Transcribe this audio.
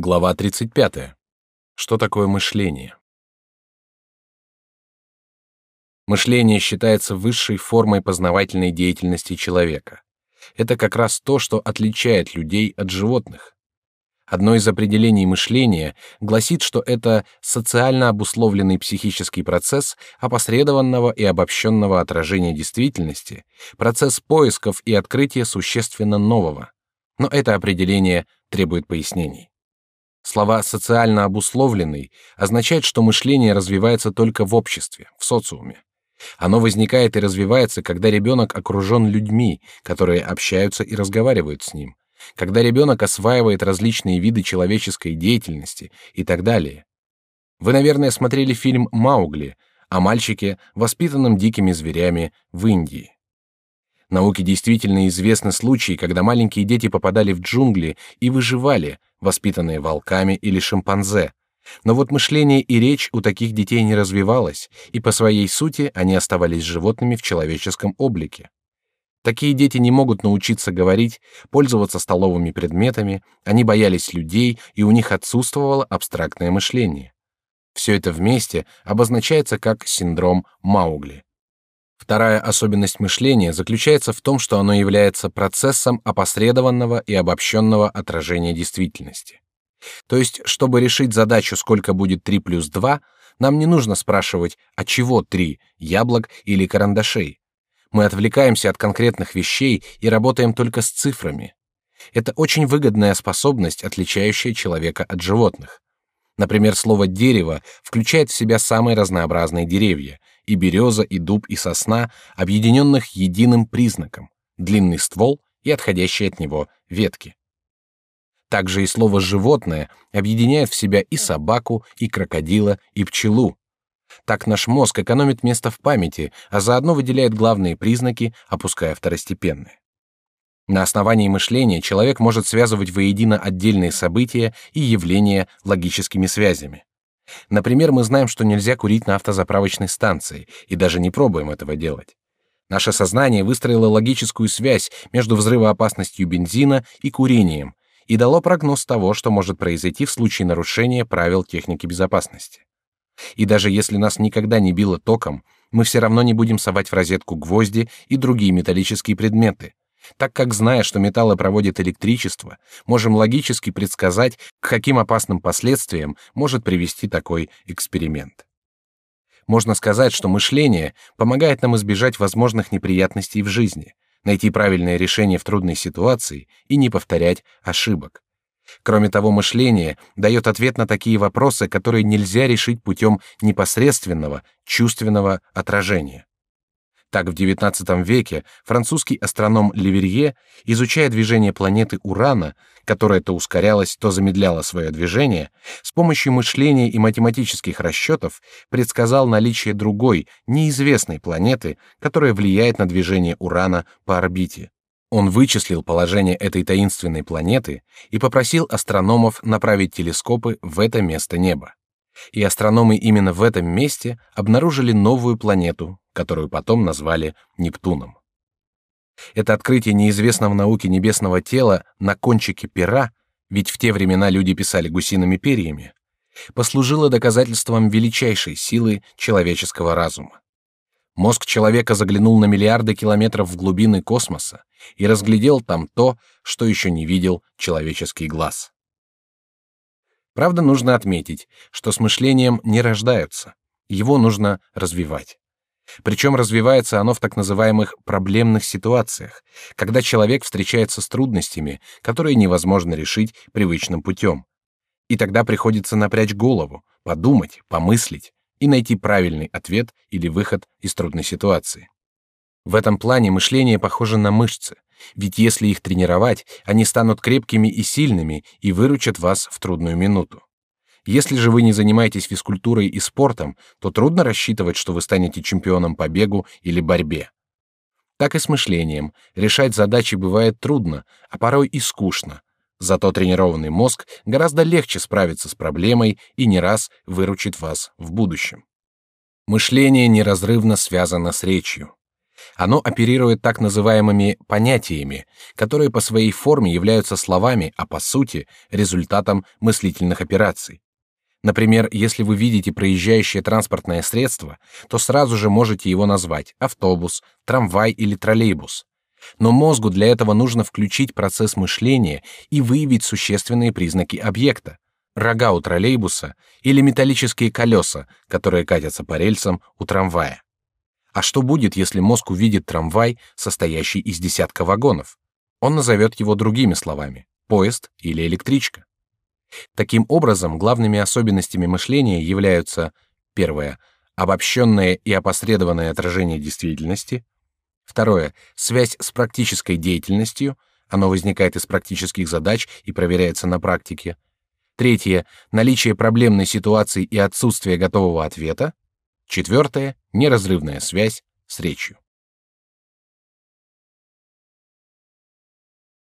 Глава 35. Что такое мышление? Мышление считается высшей формой познавательной деятельности человека. Это как раз то, что отличает людей от животных. Одно из определений мышления гласит, что это социально обусловленный психический процесс опосредованного и обобщенного отражения действительности, процесс поисков и открытия существенно нового. Но это определение требует пояснений. Слова «социально обусловленный» означают, что мышление развивается только в обществе, в социуме. Оно возникает и развивается, когда ребенок окружен людьми, которые общаются и разговаривают с ним, когда ребенок осваивает различные виды человеческой деятельности и так далее. Вы, наверное, смотрели фильм «Маугли» о мальчике, воспитанном дикими зверями в Индии. Науке действительно известны случаи, когда маленькие дети попадали в джунгли и выживали, воспитанные волками или шимпанзе. Но вот мышление и речь у таких детей не развивалось, и по своей сути они оставались животными в человеческом облике. Такие дети не могут научиться говорить, пользоваться столовыми предметами, они боялись людей, и у них отсутствовало абстрактное мышление. Все это вместе обозначается как синдром Маугли. Вторая особенность мышления заключается в том, что оно является процессом опосредованного и обобщенного отражения действительности. То есть, чтобы решить задачу, сколько будет 3 плюс 2, нам не нужно спрашивать, а чего 3, яблок или карандашей. Мы отвлекаемся от конкретных вещей и работаем только с цифрами. Это очень выгодная способность, отличающая человека от животных. Например, слово «дерево» включает в себя самые разнообразные деревья, и береза, и дуб, и сосна, объединенных единым признаком — длинный ствол и отходящие от него ветки. Также и слово «животное» объединяет в себя и собаку, и крокодила, и пчелу. Так наш мозг экономит место в памяти, а заодно выделяет главные признаки, опуская второстепенные. На основании мышления человек может связывать воедино отдельные события и явления логическими связями. Например, мы знаем, что нельзя курить на автозаправочной станции, и даже не пробуем этого делать. Наше сознание выстроило логическую связь между взрывоопасностью бензина и курением и дало прогноз того, что может произойти в случае нарушения правил техники безопасности. И даже если нас никогда не било током, мы все равно не будем совать в розетку гвозди и другие металлические предметы, так как, зная, что металлы проводят электричество, можем логически предсказать, к каким опасным последствиям может привести такой эксперимент. Можно сказать, что мышление помогает нам избежать возможных неприятностей в жизни, найти правильное решение в трудной ситуации и не повторять ошибок. Кроме того, мышление дает ответ на такие вопросы, которые нельзя решить путем непосредственного чувственного отражения. Так в XIX веке французский астроном Леверье, изучая движение планеты Урана, которая то ускорялась, то замедляла свое движение, с помощью мышления и математических расчетов предсказал наличие другой, неизвестной планеты, которая влияет на движение Урана по орбите. Он вычислил положение этой таинственной планеты и попросил астрономов направить телескопы в это место неба. И астрономы именно в этом месте обнаружили новую планету, которую потом назвали Нептуном. Это открытие неизвестного науке небесного тела на кончике пера, ведь в те времена люди писали гусиными перьями, послужило доказательством величайшей силы человеческого разума. Мозг человека заглянул на миллиарды километров в глубины космоса и разглядел там то, что еще не видел человеческий глаз. Правда, нужно отметить, что с мышлением не рождаются, его нужно развивать. Причем развивается оно в так называемых проблемных ситуациях, когда человек встречается с трудностями, которые невозможно решить привычным путем. И тогда приходится напрячь голову, подумать, помыслить и найти правильный ответ или выход из трудной ситуации. В этом плане мышление похоже на мышцы, ведь если их тренировать, они станут крепкими и сильными и выручат вас в трудную минуту. Если же вы не занимаетесь физкультурой и спортом, то трудно рассчитывать, что вы станете чемпионом по бегу или борьбе. Так и с мышлением. Решать задачи бывает трудно, а порой и скучно. Зато тренированный мозг гораздо легче справится с проблемой и не раз выручит вас в будущем. Мышление неразрывно связано с речью. Оно оперирует так называемыми понятиями, которые по своей форме являются словами, а по сути результатом мыслительных операций. Например, если вы видите проезжающее транспортное средство, то сразу же можете его назвать автобус, трамвай или троллейбус. Но мозгу для этого нужно включить процесс мышления и выявить существенные признаки объекта: рога у троллейбуса или металлические колеса, которые катятся по рельсам у трамвая. А что будет, если мозг увидит трамвай, состоящий из десятка вагонов? Он назовет его другими словами: поезд или электричка. Таким образом, главными особенностями мышления являются первое обобщенное и опосредованное отражение действительности, второе связь с практической деятельностью, оно возникает из практических задач и проверяется на практике, третье наличие проблемной ситуации и отсутствие готового ответа, четвертое неразрывная связь с речью.